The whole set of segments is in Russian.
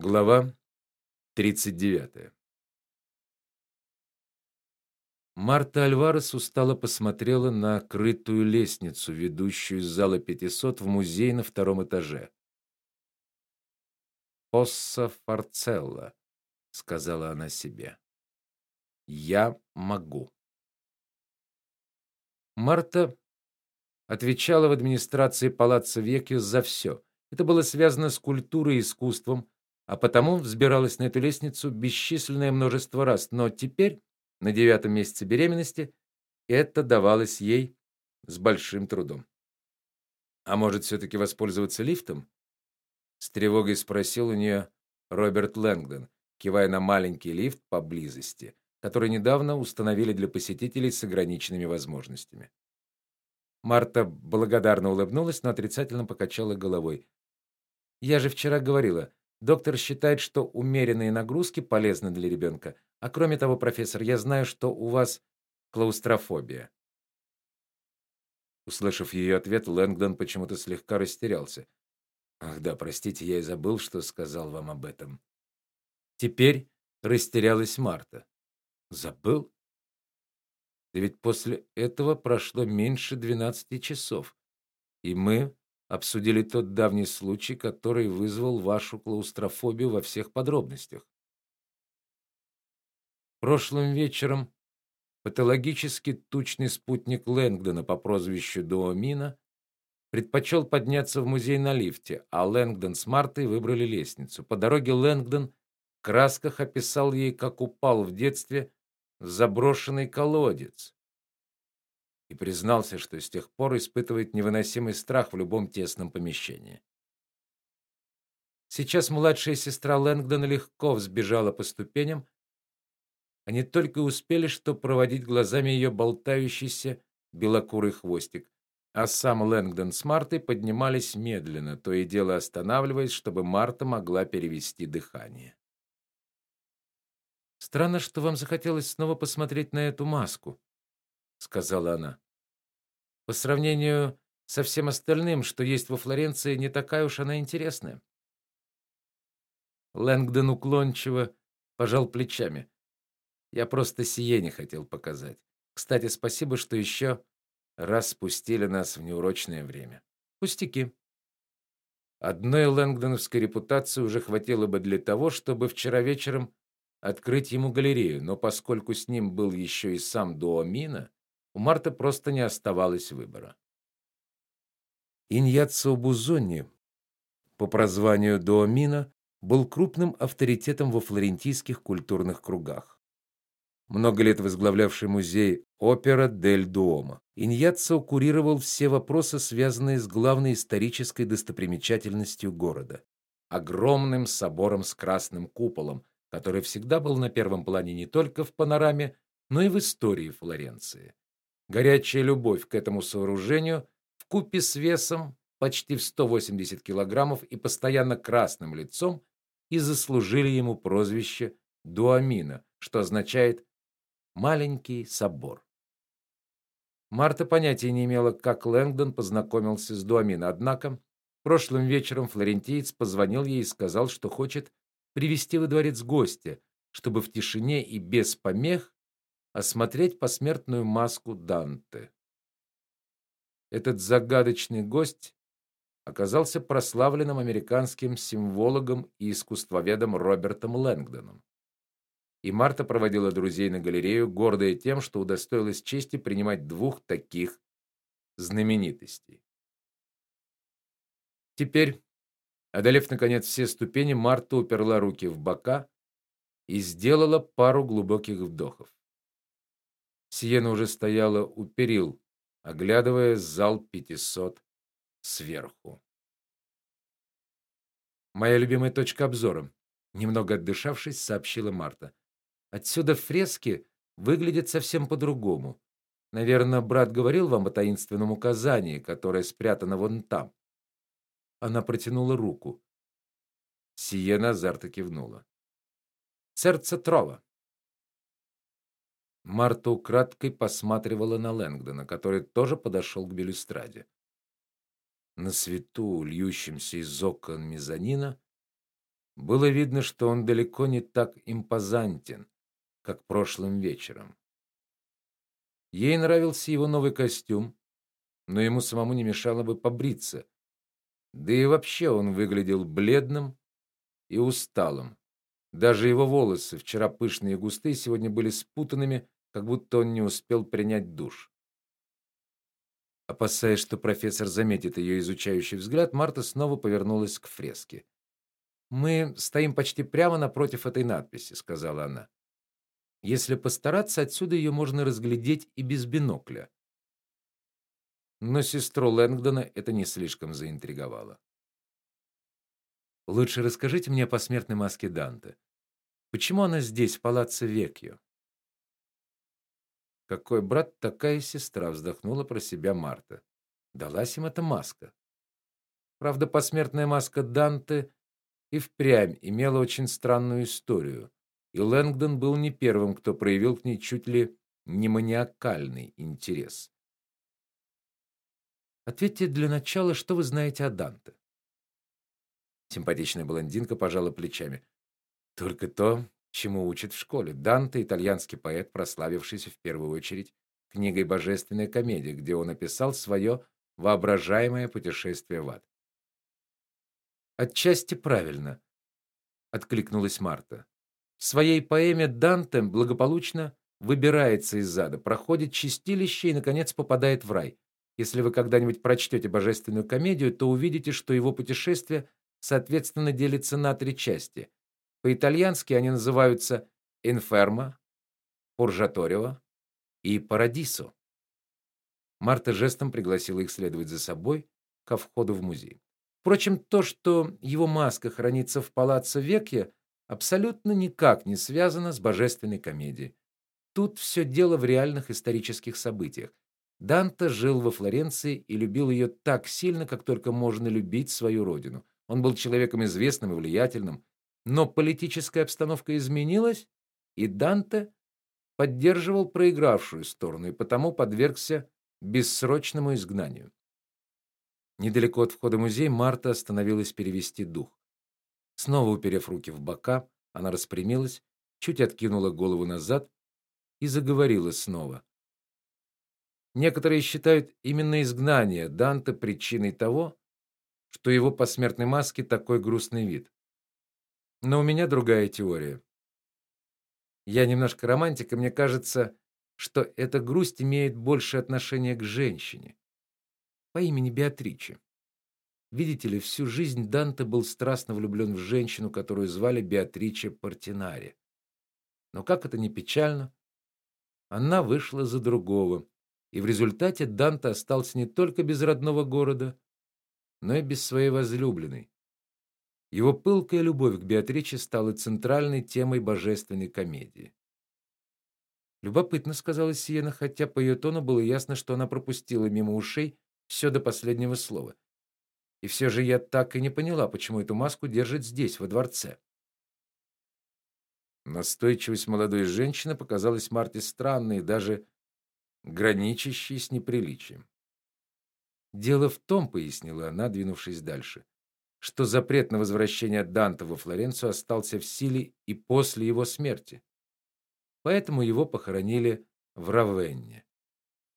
Глава 39. Марта Альварес устало посмотрела на крытую лестницу, ведущую из зала 500 в музей на втором этаже. "Посса Фарцелла", сказала она себе. "Я могу". Марта отвечала в администрации палаццо Веккио за все. Это было связано с культурой и искусством, а потому взбиралась на эту лестницу бесчисленное множество раз, но теперь, на девятом месяце беременности, это давалось ей с большим трудом. А может, все таки воспользоваться лифтом? с тревогой спросил у нее Роберт Лэнгдон, кивая на маленький лифт поблизости, который недавно установили для посетителей с ограниченными возможностями. Марта благодарно улыбнулась, но отрицательно покачала головой. Я же вчера говорила, Доктор считает, что умеренные нагрузки полезны для ребенка. А кроме того, профессор, я знаю, что у вас клаустрофобия. Услышав ее ответ, Лэнгдон почему-то слегка растерялся. Ах да, простите, я и забыл, что сказал вам об этом. Теперь растерялась Марта. Забыл? Да ведь после этого прошло меньше двенадцати часов, и мы обсудили тот давний случай, который вызвал вашу клаустрофобию во всех подробностях. Прошлым вечером патологически тучный спутник Лэнгдона по прозвищу Дуомина предпочел подняться в музей на лифте, а Лэнгдон с Мартой выбрали лестницу. По дороге Лэнгдон в красках описал ей, как упал в детстве в заброшенный колодец признался, что с тех пор испытывает невыносимый страх в любом тесном помещении. Сейчас младшая сестра Лэнгдона легко взбежала по ступеням. Они только успели что проводить глазами ее болтающийся белокурый хвостик, а сам Лэнгдон с Мартой поднимались медленно, то и дело останавливаясь, чтобы Марта могла перевести дыхание. Странно, что вам захотелось снова посмотреть на эту маску, сказала она. По сравнению со всем остальным, что есть во Флоренции, не такая уж она интересная. Лэнгдон уклончиво пожал плечами. Я просто сие не хотел показать. Кстати, спасибо, что еще раз спустили нас в неурочное время. Пустяки. Одной лэнгдоновской репутации уже хватило бы для того, чтобы вчера вечером открыть ему галерею, но поскольку с ним был еще и сам Дуомина, у Марты просто не оставалось выбора. Иньяццо Бузонни по прозванию Дуомина был крупным авторитетом во флорентийских культурных кругах. Много лет возглавлявший музей Опера дель Дуомо, Иньяццо курировал все вопросы, связанные с главной исторической достопримечательностью города огромным собором с красным куполом, который всегда был на первом плане не только в панораме, но и в истории Флоренции. Горячая любовь к этому сооружению в купе с весом почти в 180 килограммов и постоянно красным лицом и заслужили ему прозвище Дуамина, что означает маленький собор. Марта понятия не имела, как Лэнгдон познакомился с Дуамино, однако прошлым вечером флорентиец позвонил ей и сказал, что хочет привести во дворец гостя, чтобы в тишине и без помех осмотреть посмертную маску Данте. Этот загадочный гость оказался прославленным американским символогом и искусствоведом Робертом Лэнгдоном. И Марта проводила друзей на галерею, гордая тем, что удостоилась чести принимать двух таких знаменитостей. Теперь, одолев наконец все ступени, Марта уперла руки в бока и сделала пару глубоких вдохов. Сиена уже стояла у перил, оглядывая зал 500 сверху. Моя любимая точка обзора, немного отдышавшись, сообщила Марта. Отсюда фрески выглядят совсем по-другому. Наверное, брат говорил вам о таинственном указании, которое спрятано вон там. Она протянула руку. Сиена азарта кивнула. Сердце Трова. Марта украдкой посматривала на Лэнгдона, который тоже подошел к балюстраде. На свету, льющемся из окон мезонина, было видно, что он далеко не так импозантен, как прошлым вечером. Ей нравился его новый костюм, но ему самому не мешало бы побриться. Да и вообще он выглядел бледным и усталым. Даже его волосы, вчера пышные и густые, сегодня были спутанными, как будто он не успел принять душ. Опасаясь, что профессор заметит ее изучающий взгляд, Марта снова повернулась к фреске. Мы стоим почти прямо напротив этой надписи, сказала она. Если постараться, отсюда ее можно разглядеть и без бинокля. Но сестру Лэнгдона это не слишком заинтриговало. Лучше расскажите мне о посмертной маске Данте. Почему она здесь, в палаццо Векьо? Какой брат, такая сестра, вздохнула про себя Марта. Далась им эта маска. Правда, посмертная маска Данте и впрямь имела очень странную историю, и Лэнгдон был не первым, кто проявил к ней чуть ли не маниакальный интерес. Ответьте для начала, что вы знаете о Данте. Симпатичная блондинка пожала плечами. Только то, чему учат в школе. Данте итальянский поэт, прославившийся в первую очередь книгой Божественная комедия, где он описал свое воображаемое путешествие в ад. Отчасти правильно, откликнулась Марта. В своей поэме Данте благополучно выбирается из ада, проходит чистилище и наконец попадает в рай. Если вы когда-нибудь прочтете Божественную комедию, то увидите, что его путешествие соответственно делится на три части. По-итальянски они называются Inferno, Purgatorio и Paradiso. Марта жестом пригласила их следовать за собой ко входу в музей. Впрочем, то, что его маска хранится в палаццо Векья, абсолютно никак не связано с божественной комедией. Тут все дело в реальных исторических событиях. Данте жил во Флоренции и любил ее так сильно, как только можно любить свою родину. Он был человеком известным и влиятельным, но политическая обстановка изменилась, и Данте поддерживал проигравшую сторону и потому подвергся бессрочному изгнанию. Недалеко от входа музей Марта остановилась перевести дух. Снова уперев руки в бока, она распрямилась, чуть откинула голову назад и заговорила снова. Некоторые считают именно изгнание Данте причиной того, что его посмертной маске такой грустный вид. Но у меня другая теория. Я немножко романтик, и мне кажется, что эта грусть имеет больше отношения к женщине по имени Беатриче. Видите ли, всю жизнь Данте был страстно влюблен в женщину, которую звали Беатриче Портинари. Но как это ни печально, она вышла за другого, и в результате Данте остался не только без родного города, но и без своей возлюбленной. Его пылкая любовь к Беатриче стала центральной темой божественной комедии. Любопытно, сказала Сиена, хотя по ее тону было ясно, что она пропустила мимо ушей все до последнего слова. И все же я так и не поняла, почему эту маску держат здесь, во дворце. Настойчивость молодой женщины показалась Марте странной, даже граничащей с неприличием. Дело в том, пояснила она, двинувшись дальше, что запрет на возвращение Данте во Флоренцию остался в силе и после его смерти. Поэтому его похоронили в Равенне.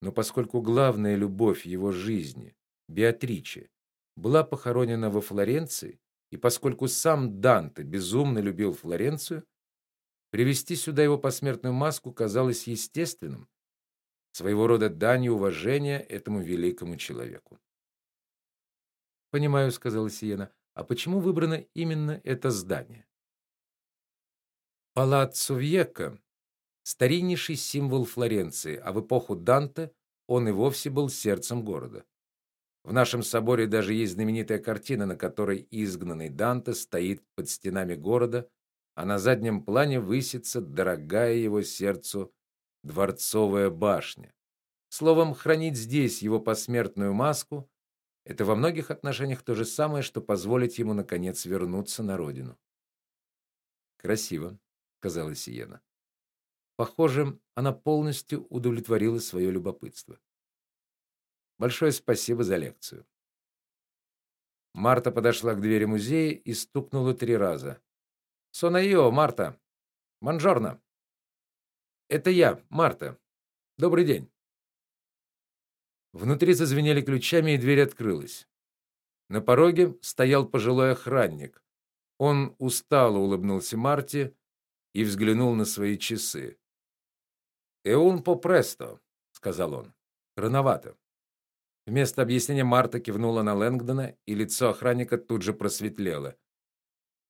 Но поскольку главная любовь его жизни, Беатриче, была похоронена во Флоренции, и поскольку сам Данте безумно любил Флоренцию, привести сюда его посмертную маску казалось естественным, своего рода данью уважения этому великому человеку. Понимаю, сказала Сиена. А почему выбрано именно это здание? Палаццо Вьекко стариннейший символ Флоренции, а в эпоху Данте он и вовсе был сердцем города. В нашем соборе даже есть знаменитая картина, на которой изгнанный Данте стоит под стенами города, а на заднем плане высится дорогая его сердцу дворцовая башня. Словом, хранить здесь его посмертную маску это во многих отношениях то же самое, что позволить ему наконец вернуться на родину. Красиво, сказала Сиена. Похоже, она полностью удовлетворила свое любопытство. Большое спасибо за лекцию. Марта подошла к двери музея и стукнула три раза. "Сонайо, Марта. Бонжорно. Это я, Марта. Добрый день". Внутри зазвенели ключами, и дверь открылась. На пороге стоял пожилой охранник. Он устало улыбнулся Марте и взглянул на свои часы. "Эун по престо", сказал он. "Рановато". Вместо объяснения Марта кивнула на Лэнгдона, и лицо охранника тут же просветлело.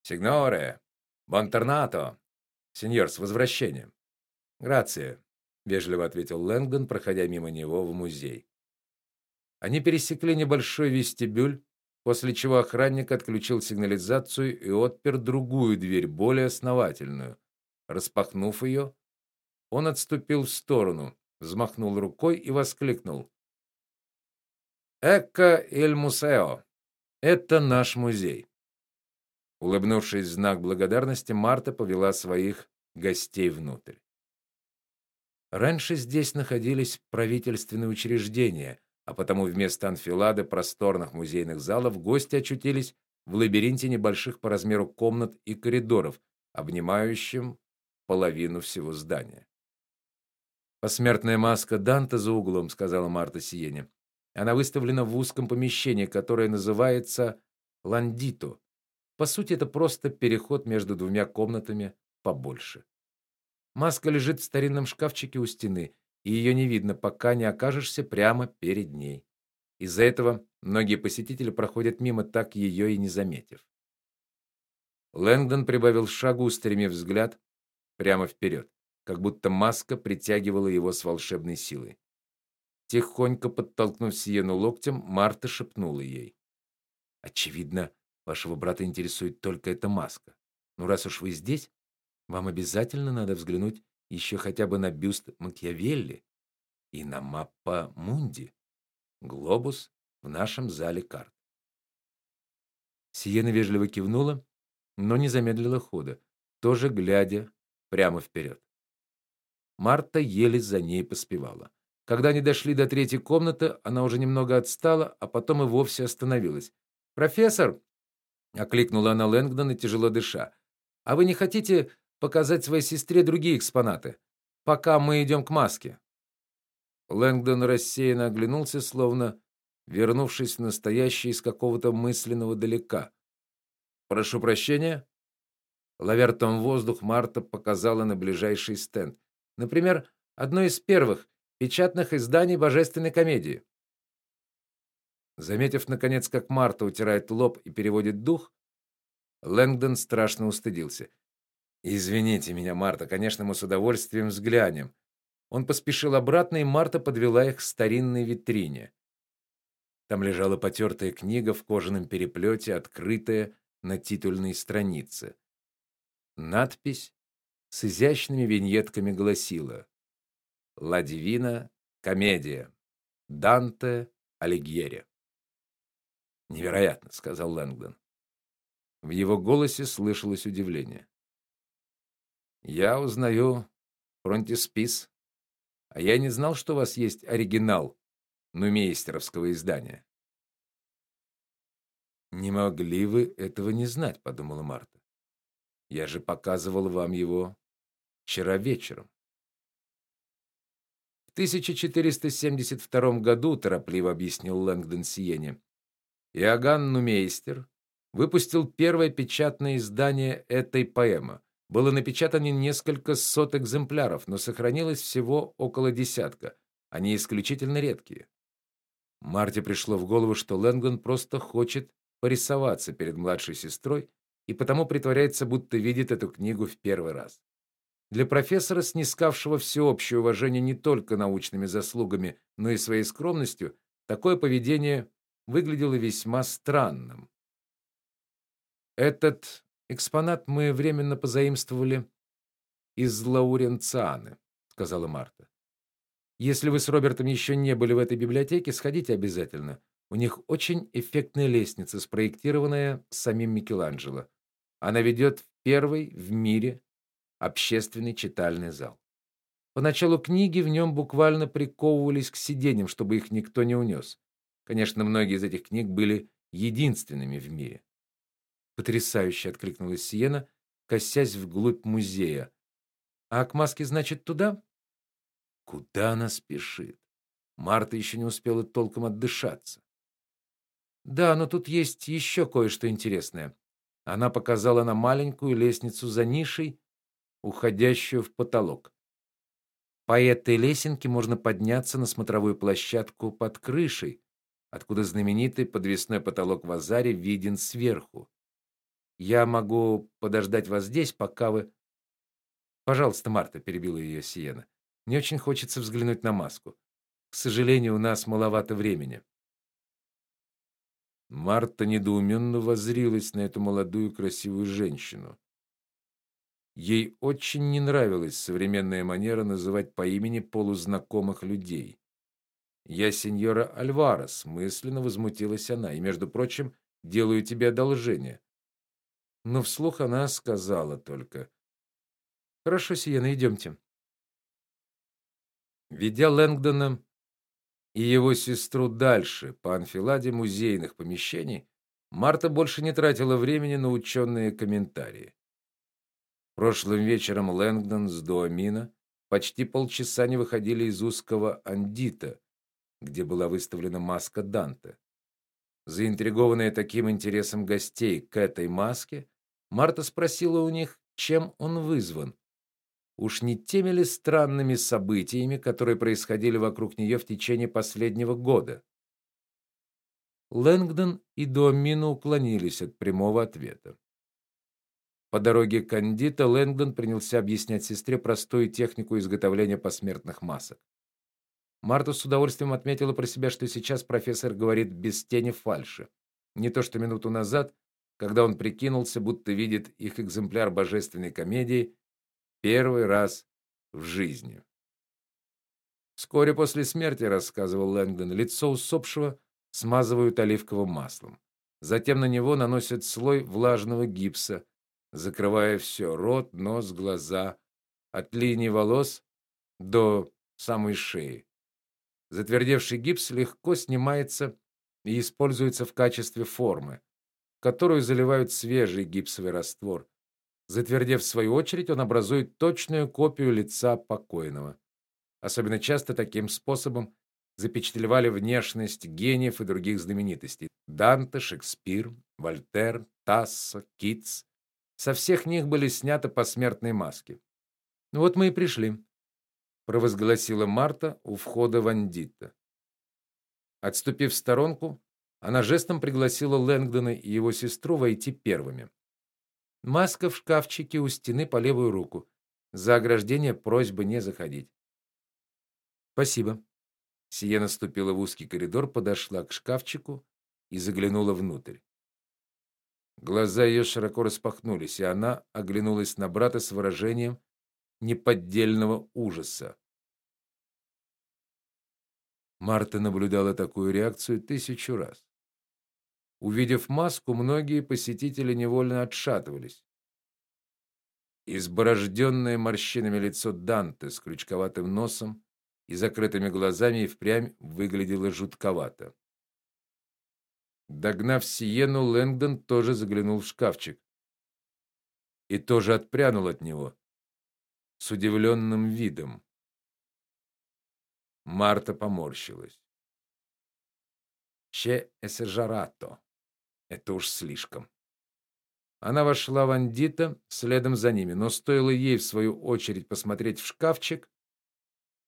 "Сигноре, бонторнато. Сеньор, с возвращением". "Грация", вежливо ответил Лэнгдон, проходя мимо него в музей. Они пересекли небольшой вестибюль, после чего охранник отключил сигнализацию и отпер другую дверь, более основательную. Распахнув ее, он отступил в сторону, взмахнул рукой и воскликнул: Экка эль мусео. Это наш музей. Улыбнувшись в знак благодарности, Марта повела своих гостей внутрь. Раньше здесь находились правительственные учреждения, а потому вместо анфилады просторных музейных залов гости очутились в лабиринте небольших по размеру комнат и коридоров, обнимающим половину всего здания. Посмертная маска Данте за углом, сказала Марта Сиене. Она выставлена в узком помещении, которое называется ландито. По сути, это просто переход между двумя комнатами побольше. Маска лежит в старинном шкафчике у стены, и ее не видно, пока не окажешься прямо перед ней. Из-за этого многие посетители проходят мимо, так ее и не заметив. Лэнгдон прибавил шагу, устремив взгляд прямо вперед, как будто маска притягивала его с волшебной силой. Тихонько подтолкнув Сиену локтем, Марта шепнула ей: "Очевидно, вашего брата интересует только эта маска. Ну раз уж вы здесь, вам обязательно надо взглянуть еще хотя бы на бюст Макиавелли и на маппа Мунди, глобус в нашем зале карт". Сиена вежливо кивнула, но не замедлила хода, тоже глядя прямо вперед. Марта еле за ней поспевала. Когда они дошли до третьей комнаты, она уже немного отстала, а потом и вовсе остановилась. "Профессор", окликнула она Лэнгдона, тяжело дыша. "А вы не хотите показать своей сестре другие экспонаты, пока мы идем к маске?" Лэнгдон рассеянно оглянулся, словно вернувшись в настоящее из какого-то мысленного далека. "Прошу прощения?" Ловя ртом воздух, Марта показала на ближайший стенд. Например, одно из первых печатных изданий Божественной комедии. Заметив наконец, как Марта утирает лоб и переводит дух, Лэнгдон страшно устыдился. Извините меня, Марта, конечно, мы с удовольствием взглянем. Он поспешил обратно, и Марта подвела их к старинной витрине. Там лежала потертая книга в кожаном переплете, открытая на титульной странице. Надпись с изящными виньетками гласила: Ла Дивина комедия. Данте Алигьери. Невероятно, сказал Лэнгдон. В его голосе слышалось удивление. Я узнаю фронтиспис, а я не знал, что у вас есть оригинал нумейстеровского издания. Не могли вы этого не знать, подумала Марта. Я же показывал вам его вчера вечером. 1472 году, торопливо объяснил Лэнгдон Сиене, Иоганн Нумейстер выпустил первое печатное издание этой поэмы. Было напечатано несколько сот экземпляров, но сохранилось всего около десятка. Они исключительно редкие. Марте пришло в голову, что Лэнгдон просто хочет порисоваться перед младшей сестрой и потому притворяется, будто видит эту книгу в первый раз. Для профессора, снискавшего всеобщее уважение не только научными заслугами, но и своей скромностью, такое поведение выглядело весьма странным. Этот экспонат мы временно позаимствовали из Лауренцианы, сказала Марта. Если вы с Робертом еще не были в этой библиотеке, сходите обязательно. У них очень эффектная лестница, спроектированная самим Микеланджело. Она ведет в первый в мире общественный читальный зал. Поначалу книги в нем буквально приковывались к сиденьям, чтобы их никто не унес. Конечно, многие из этих книг были единственными в мире. Потрясающе откликнулась Сиена, косясь вглубь музея. А к маске, значит, туда? Куда она спешит? Марта еще не успела толком отдышаться. Да, но тут есть еще кое-что интересное. Она показала на маленькую лестницу за нишей, уходящую в потолок. По этой лесенке можно подняться на смотровую площадку под крышей, откуда знаменитый подвесной потолок в Азаре виден сверху. Я могу подождать вас здесь, пока вы Пожалуйста, Марта, перебила ее Сиена. Мне очень хочется взглянуть на маску. К сожалению, у нас маловато времени. Марта недоуменно воззрилась на эту молодую красивую женщину. Ей очень не нравилась современная манера называть по имени полузнакомых людей. "Я сеньора Альварес", мысленно возмутилась она. "И, между прочим, делаю тебе одолжение". Но вслух она сказала только: "Хорошо, Сиена, идемте». Ведя Лэнгдона и его сестру дальше по анфиладе музейных помещений, Марта больше не тратила времени на ученые комментарии. Прошлым вечером Лэнгдон с Дуамина почти полчаса не выходили из узкого андита, где была выставлена маска Данте. Заинтригованная таким интересом гостей к этой маске, Марта спросила у них, чем он вызван. Уж не теми ли странными событиями, которые происходили вокруг нее в течение последнего года? Лэнгдон и Домино уклонились от прямого ответа. По дороге к Кандита Лэнгдон принялся объяснять сестре простую технику изготовления посмертных масок. Марта с удовольствием отметила про себя, что сейчас профессор говорит без тени фальши. Не то что минуту назад, когда он прикинулся, будто видит их экземпляр божественной комедии Первый раз в жизни. Вскоре после смерти, рассказывал Лэнгдон, лицо усопшего смазывают оливковым маслом. Затем на него наносят слой влажного гипса, закрывая все: рот, нос, глаза, от линии волос до самой шеи. Затвердевший гипс легко снимается и используется в качестве формы, которую заливают свежий гипсовый раствор, Затвердев в свою очередь, он образует точную копию лица покойного. Особенно часто таким способом запечатлевали внешность гениев и других знаменитостей: Данте, Шекспир, Вольтер, Тассо, Китс. Со всех них были сняты посмертные маски. Ну вот мы и пришли, провозгласила Марта у входа в Андитта. Отступив в сторонку, она жестом пригласила Лэнгдона и его сестру войти первыми. Маска в шкафчике у стены по левую руку. За ограждение просьба не заходить. Спасибо. Сиена ступила в узкий коридор, подошла к шкафчику и заглянула внутрь. Глаза ее широко распахнулись, и она оглянулась на брата с выражением неподдельного ужаса. Марта наблюдала такую реакцию тысячу раз. Увидев маску, многие посетители невольно отшатывались. Изборожденное морщинами лицо Данте с крючковатым носом и закрытыми глазами и впрямь выглядело жутковато. Догнав Сиену, Лэнгдон тоже заглянул в шкафчик и тоже отпрянул от него с удивленным видом. Марта поморщилась. «Че эсержарато», это уж слишком. Она вошла в Андита следом за ними, но стоило ей в свою очередь посмотреть в шкафчик,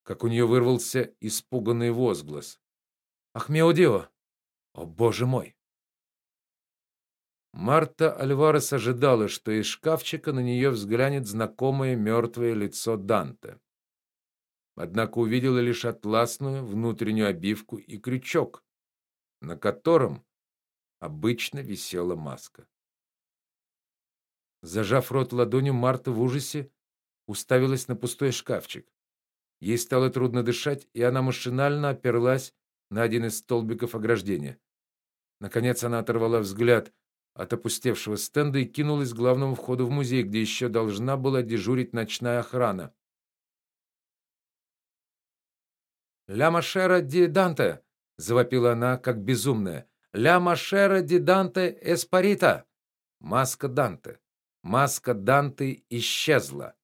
как у нее вырвался испуганный возглас. Ах, Меодио! О, боже мой! Марта Альварес ожидала, что из шкафчика на нее взглянет знакомое мертвое лицо Данте. Однако увидела лишь атласную внутреннюю обивку и крючок, на котором обычно висела маска. Зажав рот ладонью, Марта в ужасе уставилась на пустой шкафчик. Ей стало трудно дышать, и она машинально оперлась на один из столбиков ограждения. Наконец она оторвала взгляд от опустевшего стенда и кинулась к главному входу в музей, где еще должна была дежурить ночная охрана. «Ля Машера ди Данте!» — завопила она, как безумная. «Ля машера ди Данте эспарита!» Маска Данте. Маска Данте исчезла.